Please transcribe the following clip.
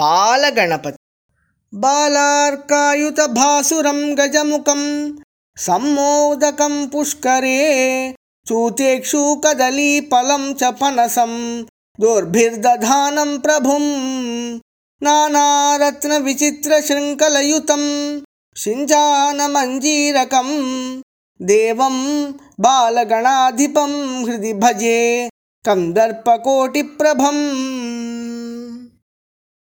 बालगणपति। बालार्कायुतभासुरं गजमुखं सम्मोदकं पुष्करे चूतेक्षूकदलीपलं च पनसं दुर्भिर्दधानं प्रभुं नानारत्नविचित्रशृङ्खलयुतं शिञ्जानमञ्जीरकं देवं बालगणाधिपं हृदि भजे कन्दर्पकोटिप्रभम्।